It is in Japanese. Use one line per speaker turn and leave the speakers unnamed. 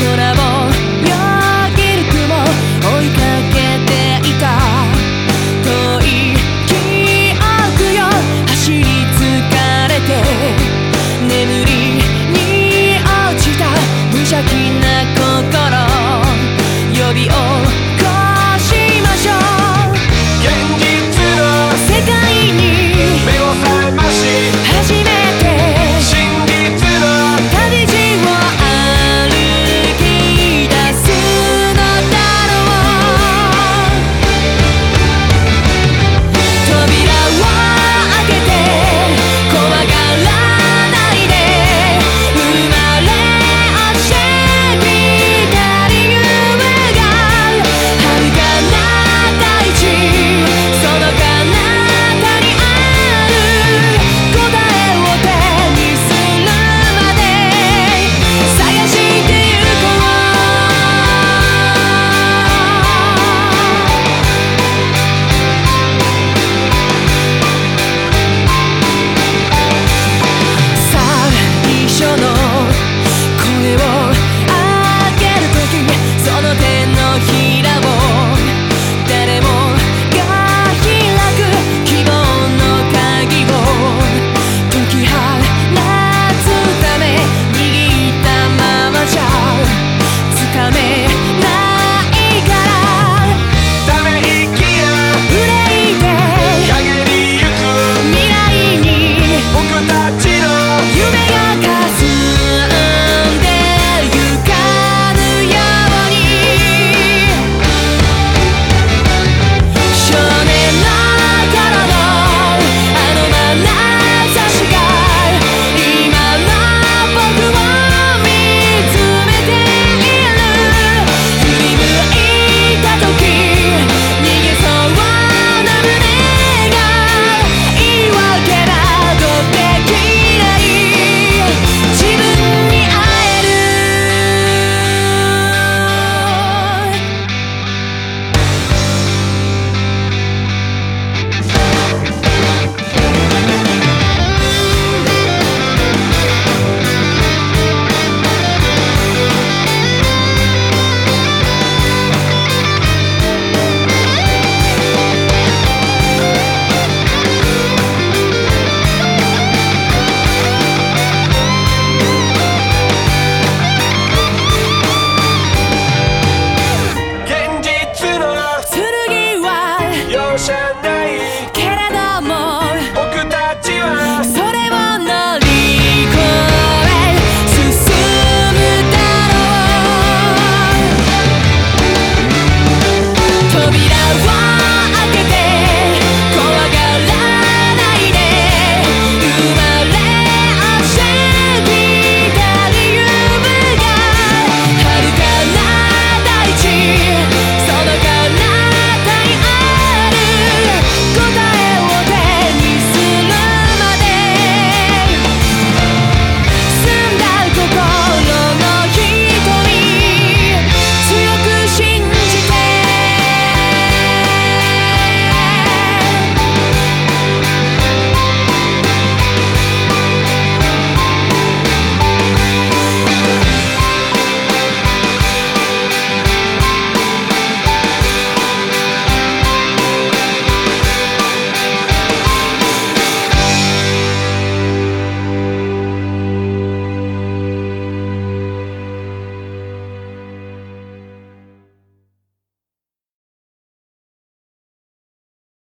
空をよける雲追いかけていた遠い記憶よ走り疲れて眠りに落ちた無邪気な心予備を